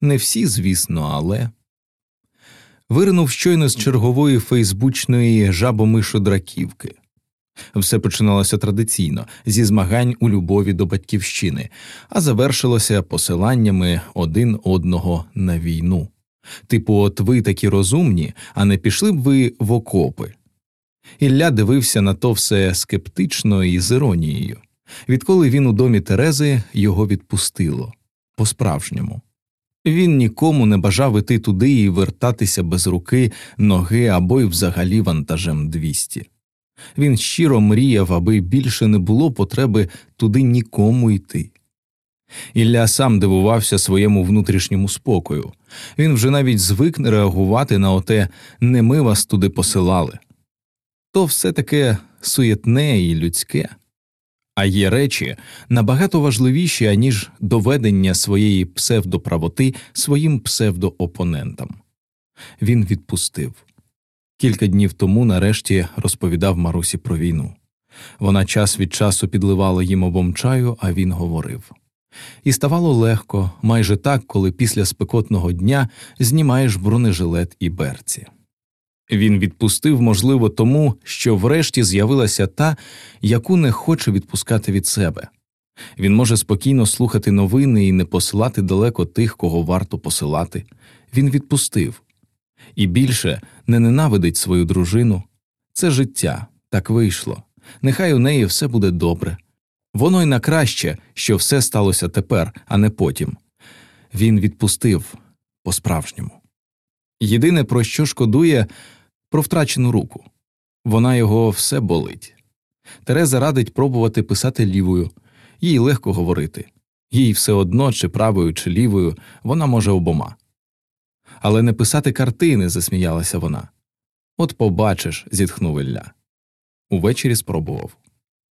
Не всі, звісно, але. Виринув щойно з чергової фейсбучної жабомишодраківки. Все починалося традиційно зі змагань у любові до батьківщини, а завершилося посиланнями один одного на війну. Типу, от ви такі розумні, а не пішли б ви в окопи. Ілля дивився на то все скептично і з іронією. Відколи він у домі Терези його відпустило по справжньому. Він нікому не бажав іти туди і вертатися без руки, ноги або й взагалі вантажем 200. Він щиро мріяв, аби більше не було потреби туди нікому йти. Ілля сам дивувався своєму внутрішньому спокою. Він вже навіть звик не реагувати на оте не ми вас туди посилали. То все таке суєтне і людське. А є речі набагато важливіші, аніж доведення своєї псевдоправоти своїм псевдоопонентам. Він відпустив. Кілька днів тому нарешті розповідав Марусі про війну. Вона час від часу підливала їм обом чаю, а він говорив. І ставало легко, майже так, коли після спекотного дня знімаєш бронежилет і берці. Він відпустив, можливо, тому, що врешті з'явилася та, яку не хоче відпускати від себе. Він може спокійно слухати новини і не посилати далеко тих, кого варто посилати. Він відпустив і більше не ненавидить свою дружину. Це життя, так вийшло. Нехай у неї все буде добре. Воно й на краще, що все сталося тепер, а не потім. Він відпустив по справжньому. Єдине, про що шкодує, про втрачену руку. Вона його все болить. Тереза радить пробувати писати лівою, їй легко говорити, їй все одно, чи правою, чи лівою, вона може обома. Але не писати картини, засміялася вона. От побачиш, зітхнув Ілля. Увечері спробував.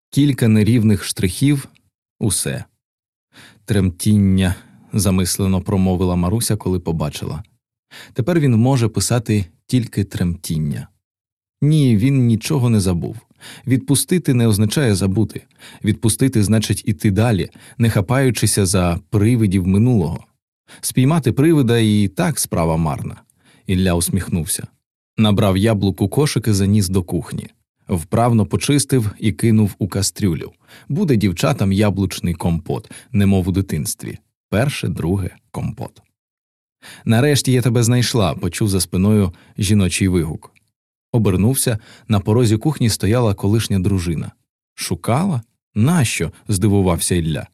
Кілька нерівних штрихів усе. Тремтіння, замислено промовила Маруся, коли побачила. Тепер він може писати тільки тремтіння. Ні, він нічого не забув. Відпустити не означає забути, відпустити значить іти далі, не хапаючися за привидів минулого. Спіймати привида і так справа марна. Ілля усміхнувся. Набрав яблуку кошики, заніс до кухні, вправно почистив і кинув у кастрюлю. Буде дівчатам яблучний компот, немов у дитинстві. Перше, друге компот. Нарешті я тебе знайшла, почув за спиною жіночий вигук. Обернувся, на порозі кухні стояла колишня дружина. Шукала? Нащо? здивувався Ілля.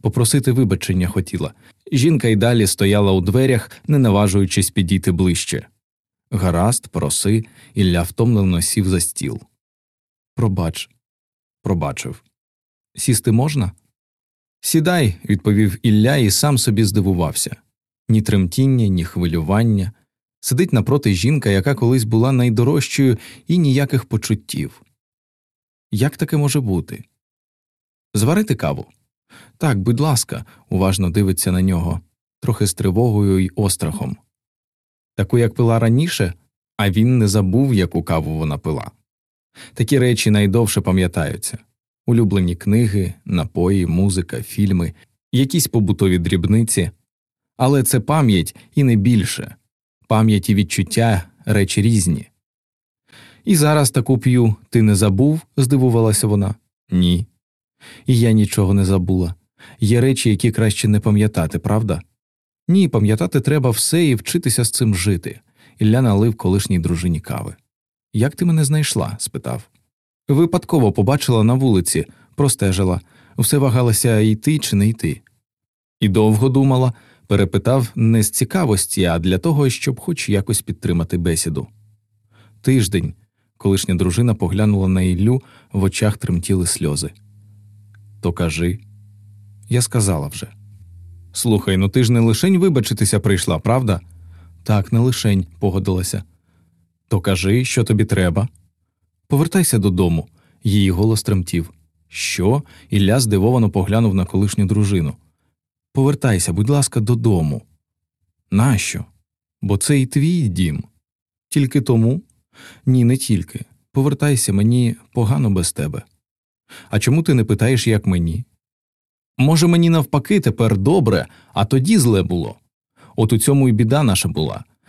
Попросити вибачення хотіла. Жінка й далі стояла у дверях, не наважуючись підійти ближче. Гаразд, проси, Ілля втомлено сів за стіл. Пробач, пробачив. Сісти можна? Сідай, відповів Ілля і сам собі здивувався ні тремтіння, ні хвилювання. Сидить напроти жінка, яка колись була найдорожчою, і ніяких почуттів. Як таке може бути? Зварити каву? Так, будь ласка, уважно дивиться на нього, трохи з тривогою й острахом. Таку, як пила раніше, а він не забув, яку каву вона пила. Такі речі найдовше пам'ятаються улюблені книги, напої, музика, фільми, якісь побутові дрібниці, але це пам'ять і не більше пам'ять і відчуття речі різні. І зараз таку п'ю ти не забув? здивувалася вона. Ні. І я нічого не забула. Є речі, які краще не пам'ятати, правда? Ні, пам'ятати треба все і вчитися з цим жити. Ілля налив колишній дружині кави. Як ти мене знайшла? спитав. Випадково побачила на вулиці, простежила, все вагалася йти чи не йти. І довго думала, перепитав не з цікавості, а для того, щоб хоч якось підтримати бесіду. Тиждень, колишня дружина поглянула на Іллю, в очах тремтіли сльози. То кажи, я сказала вже. Слухай, ну ти ж не лишень вибачитися прийшла, правда? Так, не лишень, погодилася. То кажи, що тобі треба. Повертайся додому. Її голос тремтів. Що? Ілля здивовано поглянув на колишню дружину. Повертайся, будь ласка, додому. Нащо? Бо це і твій дім. Тільки тому? Ні, не тільки. Повертайся мені погано без тебе. А чому ти не питаєш, як мені? Може, мені навпаки тепер добре, а тоді зле було. От у цьому і біда наша була.